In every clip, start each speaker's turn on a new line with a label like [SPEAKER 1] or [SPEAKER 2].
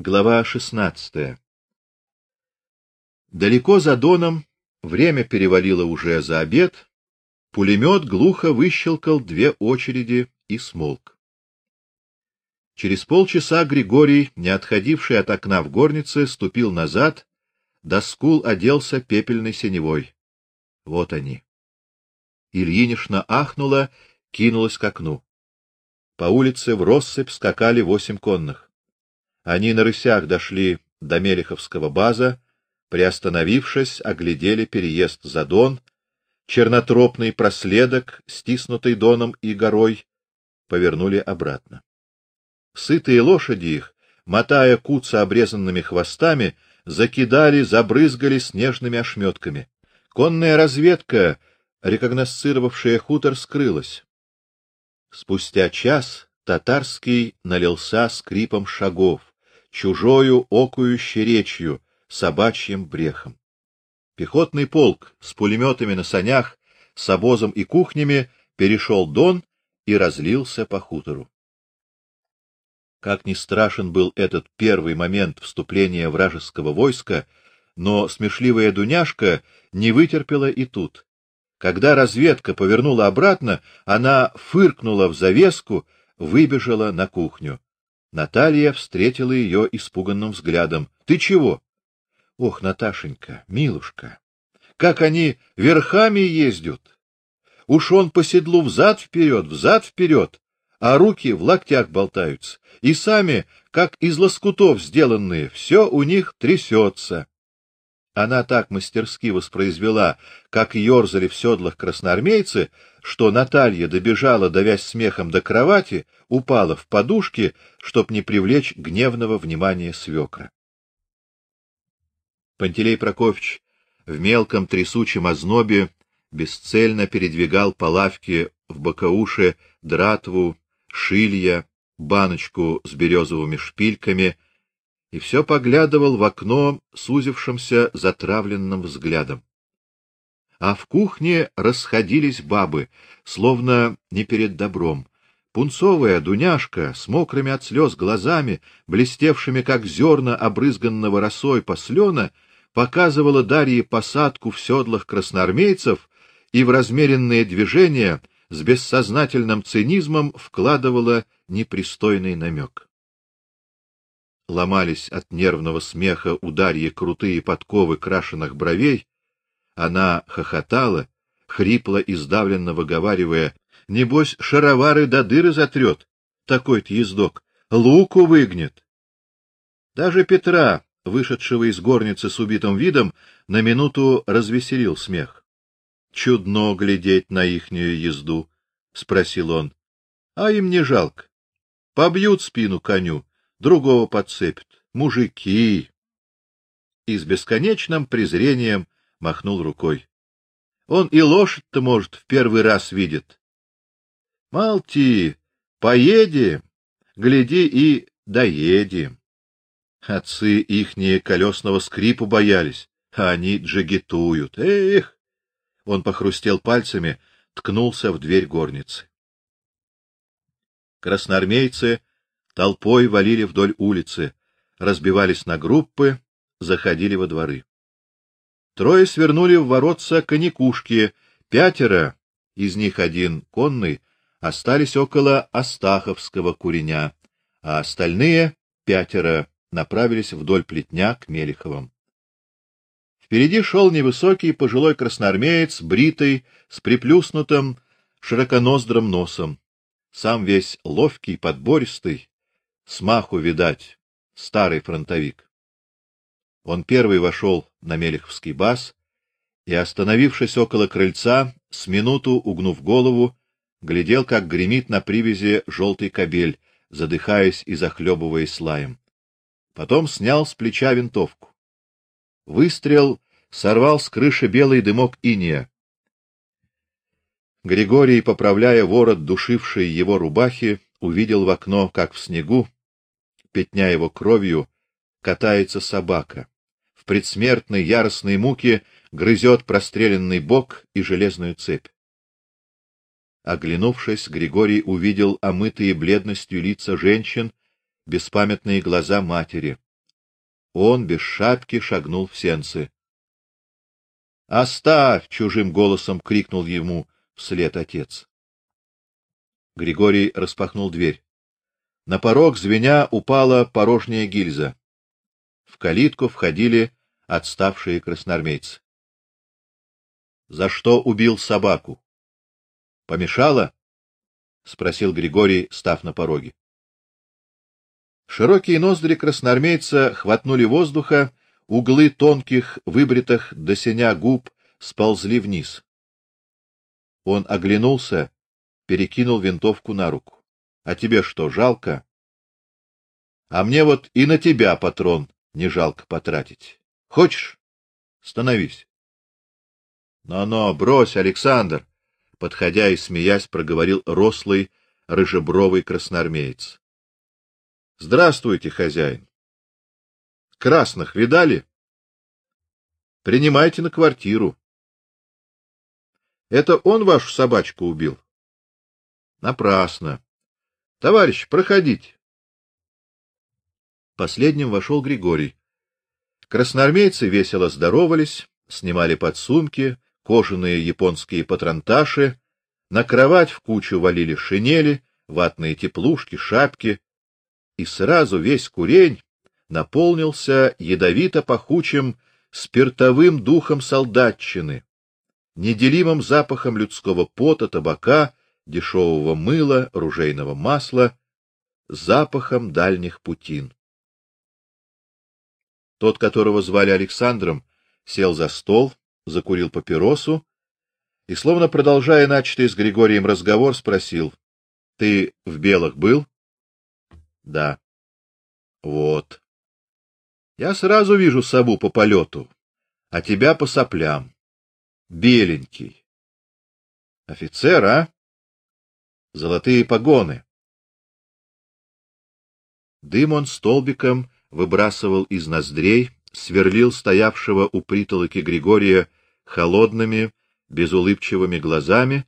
[SPEAKER 1] Глава 16. Далеко за Доном время перевалило уже за обед. Пулемет глухо выщелкал две очереди и смолк. Через полчаса Григорий, не отходивший от окна в горнице, ступил назад, до скул оделся пепельной синевой. Вот они. Ильинишна ахнула, кинулась к окну. По улице в россыпь скакали восемь конных. Они на рысях дошли до Мелеховского база, приостановившись, оглядели переезд за Дон, чернотропный проследок, стиснутый Доном и горой, повернули обратно. Сытые лошади их, мотая куца обрезанными хвостами, закидали, забрызгали снежными ошметками. Конная разведка, рекогносцировавшая хутор, скрылась. Спустя час татарский налился скрипом шагов чужою окующей речью, собачьим брехом. Пехотный полк с пулеметами на санях, с обозом и кухнями перешел Дон и разлился по хутору. Как ни страшен был этот первый момент вступления вражеского войска, но смешливая Дуняшка не вытерпела и тут. Когда разведка повернула обратно, она фыркнула в завеску, выбежала на кухню. Наталья встретила ее испуганным взглядом. Ты чего? Ох, Наташенька, милушка, как они верхами ездят. Уж он по седлу взад вперед, взад вперед, а руки в локтях болтаются, и сами, как из лоскутов сделанные, все у них трясется. Она так мастерски воспроизвела, как ерзали в седлах красноармейцы, что Наталья добежала, давясь смехом до кровати, упала в подушки, чтоб не привлечь гневного внимания свекра. Пантелей Прокофьевич в мелком трясучем ознобе бесцельно передвигал по лавке в бакауше дратву, шилья, баночку с березовыми шпильками и все поглядывал в окно сузившимся затравленным взглядом. А в кухне расходились бабы, словно не перед добром. Пунцовая Дуняшка с мокрыми от слез глазами, блестевшими как зерна обрызганного росой послена, показывала Дарье посадку в седлах красноармейцев и в размеренные движения с бессознательным цинизмом вкладывала непристойный намек ломались от нервного смеха у Дарьи крутые подковы крашеных бровей, она хохотала, хрипло и сдавленно выговаривая: "Небось, шаровары до дыры затрет, такой-то ездок, луку выгнет". Даже Петра, вышедшего из горницы с убитым видом, на минуту развеселил смех. Чудно глядеть на ихнюю езду, спросил он. А им не жалко. Побьют спину коню, другого подцепят. Мужики! И с бесконечным презрением махнул рукой. Он и лошадь-то, может, в первый раз видит. Малти, поедем, гляди и доедем. Отцы ихние колесного скрипу боялись, а они джигитуют. Эх! Он похрустел пальцами, ткнулся в дверь горницы. Красноармейцы толпой валили вдоль улицы, разбивались на группы, заходили во дворы. Трое свернули в воротца конекушки, пятеро, из них один конный, остались около Астаховского куреня, а остальные пятеро направились вдоль плетня к Мелиховым. Впереди шел невысокий пожилой красноармеец, бритый, с приплюснутым широконоздрым носом, сам весь ловкий, подбористый, Смаху, видать, старый фронтовик. Он первый вошел на Мелеховский баз и, остановившись около крыльца, с минуту угнув голову, глядел, как гремит на привязи желтый кобель, задыхаясь и захлебываясь лаем. Потом снял с плеча винтовку. Выстрел сорвал с крыши белый дымок иния. Григорий, поправляя ворот душившей его рубахи, увидел в окно, как в снегу пятня его кровью, катается собака. В предсмертной яростной муке грызет простреленный бок и железную цепь. Оглянувшись, Григорий увидел омытые бледностью лица женщин, беспамятные глаза матери. Он без шапки шагнул в сенцы. "Оставь!" чужим голосом крикнул ему вслед отец. Григорий распахнул дверь. На порог звеня упала порожняя гильза. В калитку входили отставшие красноармейцы. За что убил собаку? Помешало? спросил Григорий, став на пороге. Широкие ноздри красноармейца хватнули воздуха, углы тонких, выбритых до синя губ сползли вниз. Он оглянулся, перекинул винтовку на руку. А тебе что, жалко? А мне вот и на тебя патрон не жалко потратить. Хочешь? Становись. Но-но, брось, Александр, подходя и смеясь, проговорил рослый рыжебровый красноармеец. Здравствуйте, хозяин. Красных видали? Принимайте на квартиру. Это он вашу собачку убил? Напрасно. Товарищ, проходите. Последним вошел Григорий. Красноармейцы весело здоровались, снимали подсумки, кожаные японские патронташи, на кровать в кучу валили шинели, ватные теплушки, шапки, и сразу весь курень наполнился ядовито пахучим спиртовым духом солдатчины, неделимым запахом людского пота, табака, дешевого мыла, ружейного масла, запахом дальних путин. Тот, которого звали Александром, сел за стол, закурил папиросу и, словно продолжая начатый с Григорием разговор, спросил: "Ты в белых был?" "Да". "Вот. Я сразу вижу сову по полету, а тебя по соплям. Беленький. Офицер, а? Золотые погоны". Дым он столбиком выбрасывал из ноздрей, сверлил стоявшего у притолоки Григория холодными, безулыбчивыми глазами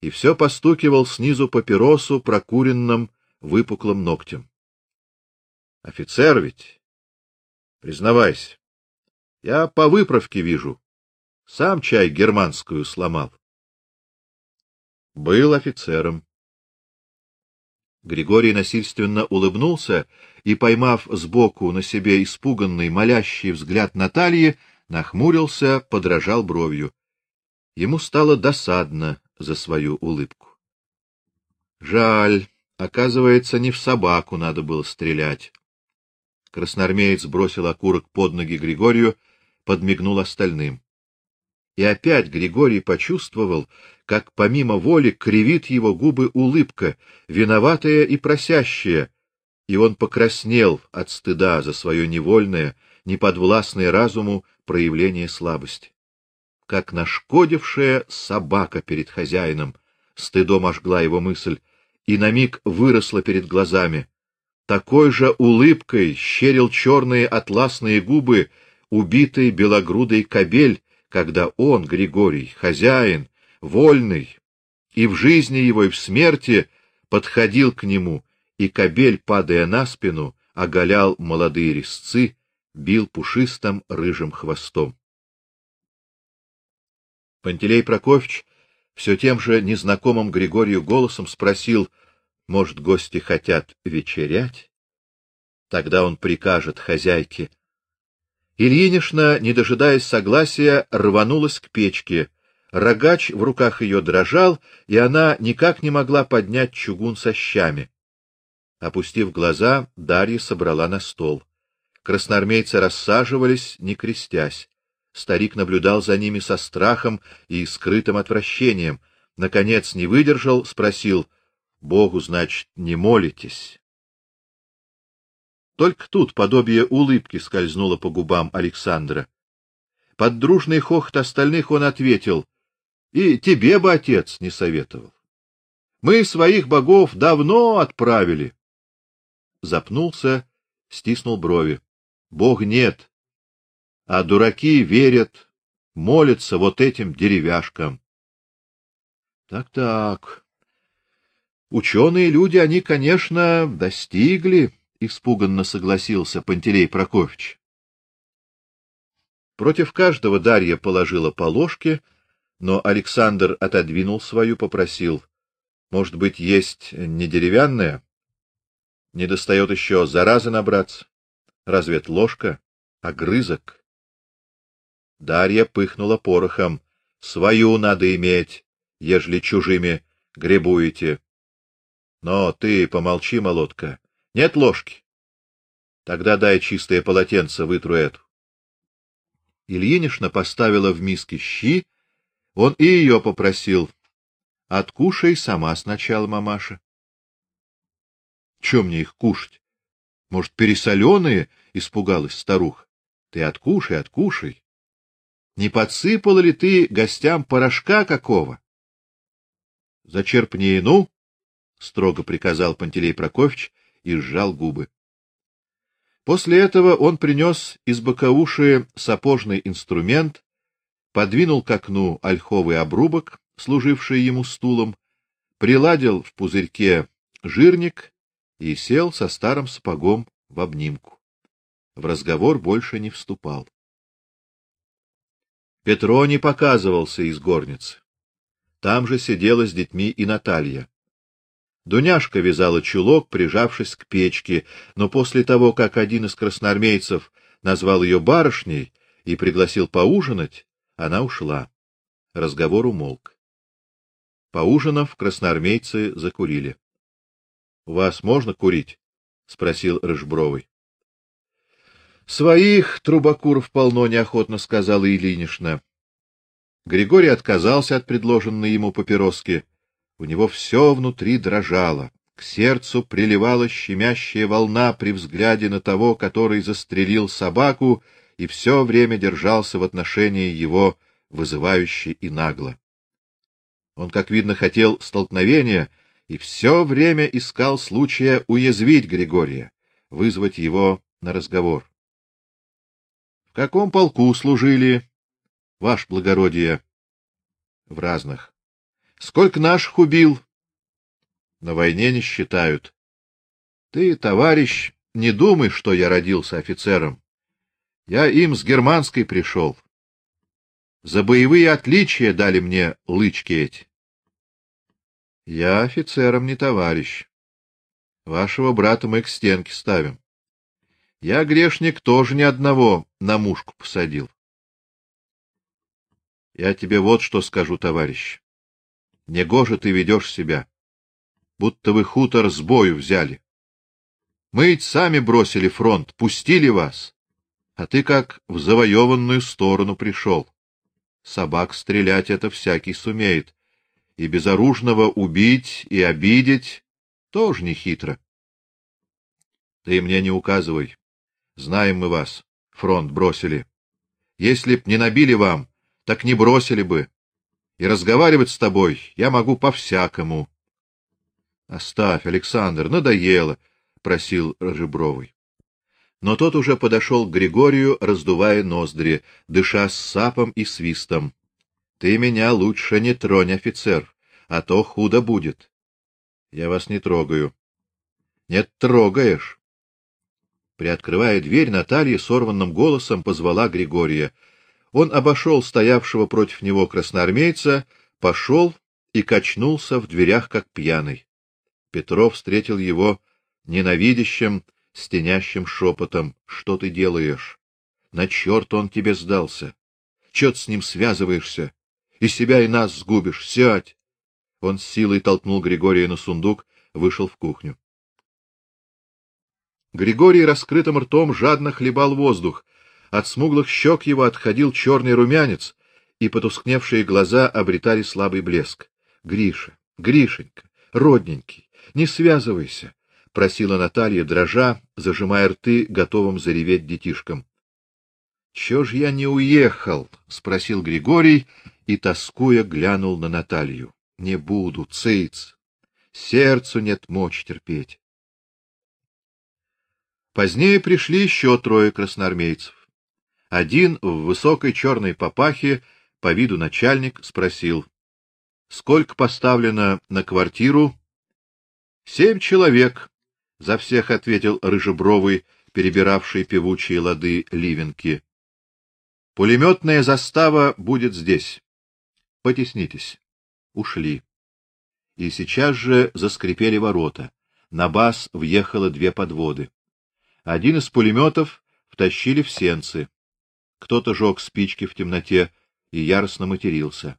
[SPEAKER 1] и все постукивал снизу папиросу прокуренным выпуклым ногтем. Офицер ведь. Признавайся. Я по выправке вижу. Сам чай германскую сломал. Был офицером. Григорий насильственно улыбнулся и, поймав сбоку на себе испуганный, молящий взгляд Натальи, нахмурился, подражал бровью. Ему стало досадно за свою улыбку. Жаль, оказывается, не в собаку надо было стрелять. Красноармеец бросил окурок под ноги Григорию, подмигнул остальным. И опять Григорий почувствовал, как помимо воли кривит его губы улыбка, виноватая и просящая, и он покраснел от стыда за свое невольное, неподвластное разуму проявление слабости. Как нашкодившая собака перед хозяином, стыдом ожгла его мысль, и на миг выросла перед глазами. Такой же улыбкой щерил черные атласные губы убитый белогрудый кобель, когда он, Григорий, хозяин, вольный, и в жизни его, и в смерти подходил к нему, и кобель, падая на спину, оголял молодые резцы, бил пушистым рыжим хвостом. Пантелей Прокофьевич все тем же незнакомым Григорию голосом спросил: "Может, гости хотят вечерять?" Тогда он прикажет хозяйке Ильинишна, не дожидаясь согласия, рванулась к печке. Рогач в руках ее дрожал, и она никак не могла поднять чугун со щами. Опустив глаза, Дарья собрала на стол. Красноармейцы рассаживались, не крестясь. Старик наблюдал за ними со страхом и скрытым отвращением. Наконец не выдержал, спросил: "Богу, значит, не молитесь?" Только тут подобие улыбки скользнуло по губам Александра. Под дружный хохот остальных он ответил: "И тебе бы отец не советовал. Мы своих богов давно отправили". Запнулся, стиснул брови. Бог нет, а дураки верят, молятся вот этим деревяшкам. Так-так. Ученые люди, они, конечно, достигли испуганно согласился Пантелей Прокофьевич. Против каждого Дарья положила по ложке, но Александр отодвинул свою, попросил: "Может быть, есть не деревянная? Не достает еще заразы набраться. Разве это ложка, огрызок?" Дарья пыхнула порохом: "Свою надо иметь, ежели чужими гребуете. Но ты помолчи, молотка. Нет ложки. Тогда дай чистое полотенце, вытру эту. Ильинишна поставила в миске щи, он и ее попросил: "Откушай сама сначала, мамаша". Чем мне их кушать? Может, пересоленые? испугалась старуха. Ты откушай, откушай. Не подсыпала ли ты гостям порошка какого? Зачерпни, ну, строго приказал Пантелей Прокофьевич и сжал губы. После этого он принес из боковуши сапожный инструмент, подвинул к окну ольховый обрубок, служивший ему стулом, приладил в пузырьке жирник и сел со старым сапогом в обнимку. В разговор больше не вступал. Петро не показывался из горницы. Там же сидела с детьми и Наталья. Дуняшка вязала чулок, прижавшись к печке, но после того, как один из красноармейцев назвал ее барышней и пригласил поужинать, она ушла. Разговор умолк. Поужинав, красноармейцы закурили. — У вас можно курить? — спросил Рыжбровый. — Своих трубакуров полно, — неохотно сказала Ильинична. Григорий отказался от предложенной ему папироски. У него все внутри дрожало, к сердцу приливала щемящая волна при взгляде на того, который застрелил собаку и все время держался в отношении его вызывающе и нагло. Он, как видно, хотел столкновения и все время искал случая уязвить Григория, вызвать его на разговор. В каком полку служили, ваше благородие? В разных. Сколько наших убил? На войне не считают. Ты, товарищ, не думай, что я родился офицером. Я им с германской пришел. За боевые отличия дали мне лычки эти. Я офицером не товарищ. Вашего брата мы к стенке ставим. Я грешник тоже ни одного на мушку посадил. Я тебе вот что скажу, товарищ. Негоже ты ведешь себя, будто вы хутор с бою взяли. Мы ведь сами бросили фронт, пустили вас, а ты как в завоеванную сторону пришел. Собак стрелять это всякий сумеет, и безоружного убить и обидеть тоже не хитро. Ты мне не указывай. Знаем мы вас. Фронт бросили. Если б не набили вам, так не бросили бы и разговаривать с тобой я могу по-всякому. Оставь, Александр, надоело, просил Рожебровый. Но тот уже подошел к Григорию, раздувая ноздри, дыша с сапом и свистом. Ты меня лучше не тронь, офицер, а то худо будет. Я вас не трогаю. Нет, трогаешь. Приоткрывая дверь, Наталья сорванным голосом позвала Григория. Он обошел стоявшего против него красноармейца, пошел и качнулся в дверях как пьяный. Петров встретил его ненавидящим, стенящим шепотом: "Что ты делаешь? На черт он тебе сдался. Че ты с ним связываешься? И себя и нас сгубишь. Сядь!" Он силой толкнул Григория на сундук, вышел в кухню. Григорий раскрытым ртом жадно хлебал воздух. От смуглых щек его отходил черный румянец, и потускневшие глаза обретали слабый блеск. Гриша, Гришенька, родненький, не связывайся, просила Наталья, дрожа, зажимая рты, готовым зареветь детишкам. Что ж я не уехал? спросил Григорий и тоскуя глянул на Наталью. Не буду, цыц. Сердцу нет мочи терпеть. Позднее пришли еще трое красноармейцев. Один в высокой черной папахе, по виду начальник, спросил: "Сколько поставлено на квартиру?" "Семь человек", за всех ответил рыжебровый, перебиравший певучие лады ливенки. Пулеметная застава будет здесь. Потеснитесь. Ушли. И сейчас же заскрипели ворота. На бас въехало две подводы. Один из пулеметов втащили в сенцы. Кто-то жег спички в темноте и яростно матерился.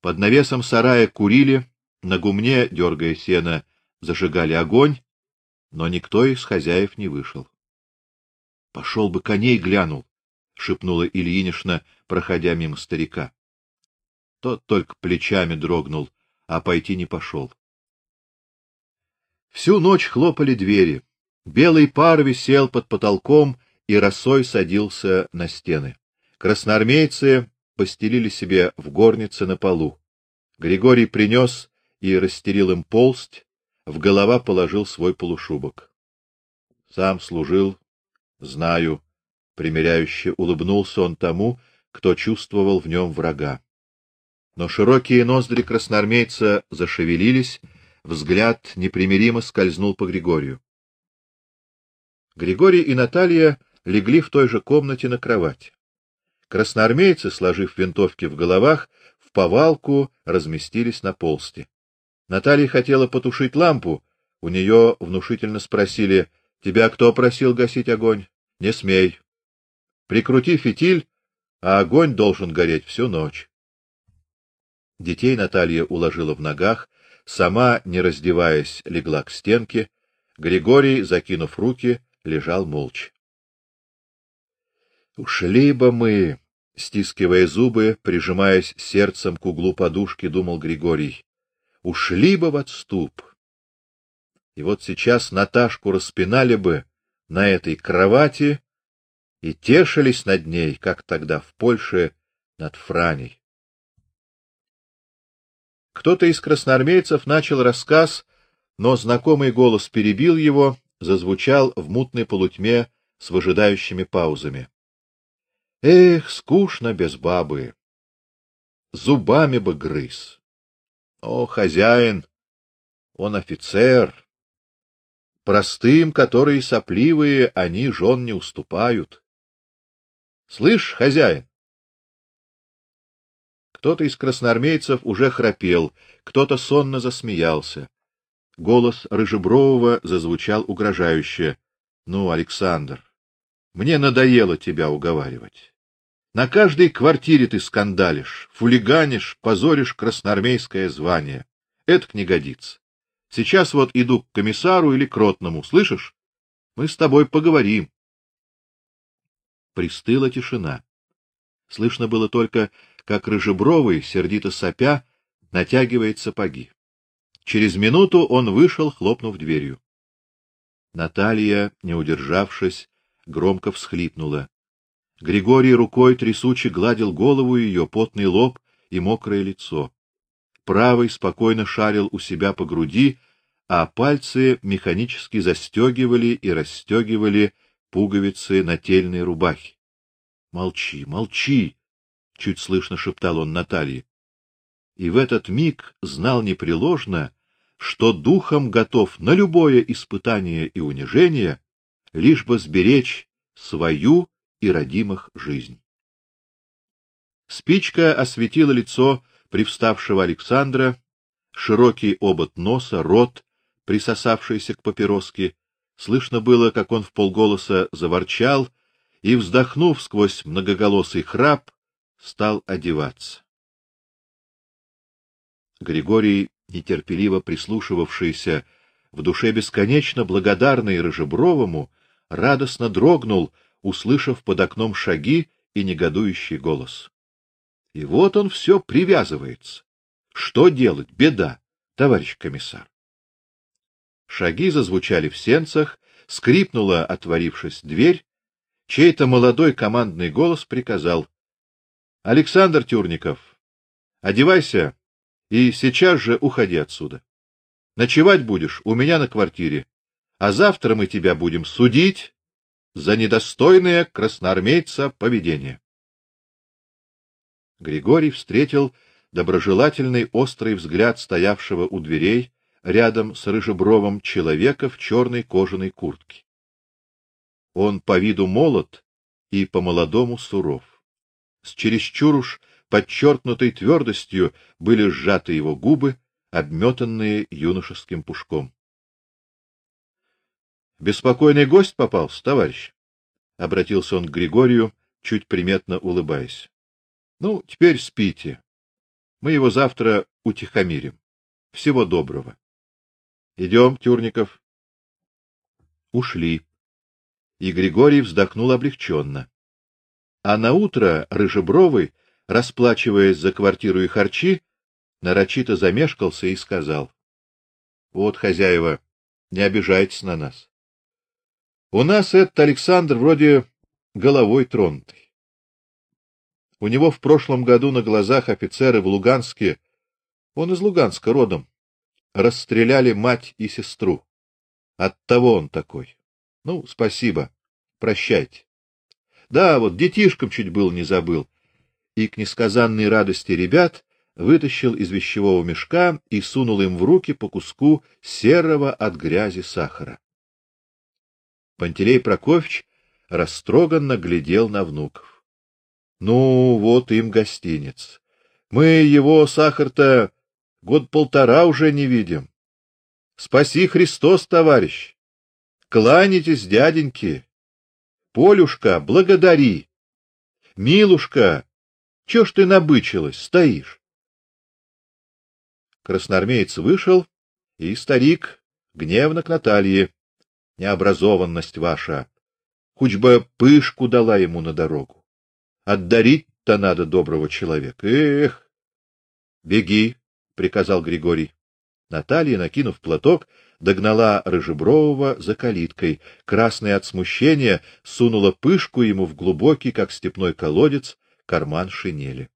[SPEAKER 1] Под навесом сарая курили, на гумне, дергая сено, зажигали огонь, но никто из хозяев не вышел. Пошел бы коней глянул, шепнула Ильинишна, проходя мимо старика. Тот только плечами дрогнул, а пойти не пошел. Всю ночь хлопали двери. Белый пар висел под потолком и росой садился на стены. Красноармейцы постелили себе в горнице на полу. Григорий принес и расстелил им полсть, в голова положил свой полушубок. Сам служил, знаю, примиряюще улыбнулся он тому, кто чувствовал в нем врага. Но широкие ноздри красноармейца зашевелились, взгляд непримиримо скользнул по Григорию. Григорий и Наталья легли в той же комнате на кровать. Красноармейцы, сложив винтовки в головах, в повалку разместились на полсте. Наталья хотела потушить лампу, у нее внушительно спросили: "Тебя кто просил гасить огонь?" "Не смей. Прикрути фитиль, а огонь должен гореть всю ночь". Детей Наталья уложила в ногах, сама, не раздеваясь, легла к стенке. Григорий, закинув руки, лежал молча. Ушли бы мы, стискивая зубы, прижимаясь сердцем к углу подушки, думал Григорий. Ушли бы в отступ. И вот сейчас Наташку распинали бы на этой кровати и тешились над ней, как тогда в Польше над Франей. Кто-то из красноармейцев начал рассказ, но знакомый голос перебил его, зазвучал в мутной полутьме с выжидающими паузами. Эх, скучно без бабы. Зубами бы грыз. О, хозяин, он офицер. Простым, которые сопливые, они жен не уступают. Слышь, хозяин, кто-то из красноармейцев уже храпел, кто-то сонно засмеялся. Голос рыжебрового зазвучал угрожающе: "Ну, Александр, мне надоело тебя уговаривать. На каждой квартире ты скандалишь, фулиганишь, позоришь красноармейское звание. Это не годится. Сейчас вот иду к комиссару или к ротному, слышишь? Мы с тобой поговорим. Пристыла тишина. Слышно было только, как рыжебровый, сердито сопя, натягивает сапоги. Через минуту он вышел, хлопнув дверью. Наталья, не удержавшись, громко всхлипнула. Григорий рукой трясуче гладил голову ее, потный лоб и мокрое лицо. Правый спокойно шарил у себя по груди, а пальцы механически застегивали и расстегивали пуговицы нательной рубахи. Молчи, молчи, чуть слышно шептал он Наталье. И в этот миг знал непреложно, что духом готов на любое испытание и унижение, лишь бы сберечь свою и родимых жизнь. Спичка осветила лицо привставшего Александра, широкий обод носа, рот, присосавшийся к папироске. Слышно было, как он вполголоса заворчал и, вздохнув сквозь многоголосый храп, стал одеваться. Григорий, нетерпеливо прислушивавшийся, в душе бесконечно благодарный Рыжебровому, радостно дрогнул, услышав под окном шаги и негодующий голос. И вот он все привязывается. Что делать? Беда, товарищ комиссар. Шаги зазвучали в сенцах, скрипнула, отворившись дверь, чей-то молодой командный голос приказал: Александр Тюрников, одевайся и сейчас же уходи отсюда. Ночевать будешь у меня на квартире, а завтра мы тебя будем судить за недостойное красноармейца поведение. Григорий встретил доброжелательный острый взгляд стоявшего у дверей рядом с рыжебровым человека в черной кожаной куртке. Он по виду молод и по молодому суров. С чересчур уж подчеркнутой твердостью были сжаты его губы, обметанные юношеским пушком. Беспокойный гость попался, товарищ, обратился он к Григорию, чуть приметно улыбаясь. Ну, теперь спите. Мы его завтра утихомирим. Всего доброго. Идем, Тюрников. Ушли. И Григорий вздохнул облегченно. А на утро Рыжебровый, расплачиваясь за квартиру и харчи, нарочито замешкался и сказал: "Вот, хозяева, не обижайтесь на нас. У нас этот Александр вроде головой тронутый. У него в прошлом году на глазах офицеры в Луганске, он из Луганска родом, расстреляли мать и сестру. Оттого он такой. Ну, спасибо. Прощайте. Да, вот детишкам чуть был не забыл. И к несказанной радости ребят вытащил из вещевого мешка и сунул им в руки по куску серого от грязи сахара. Пантелей Прокофьевич растроганно глядел на внуков. Ну, вот им гостиниц. Мы его сахар-то год полтора уже не видим. Спаси Христос, товарищ. Кланяйтесь, дяденьки. Полюшка, благодари. Милушка, что ж ты набычилась, стоишь? Красноармеец вышел, и старик гневно к Наталье: "Необразованность ваша, хоть бы пышку дала ему на дорогу. Отдарить-то надо доброго человека. Эх! Беги, приказал Григорий. Наталья, накинув платок, догнала Рыжебрового за калиткой. Красная от смущения сунула пышку ему в глубокий, как степной колодец, карман шинели.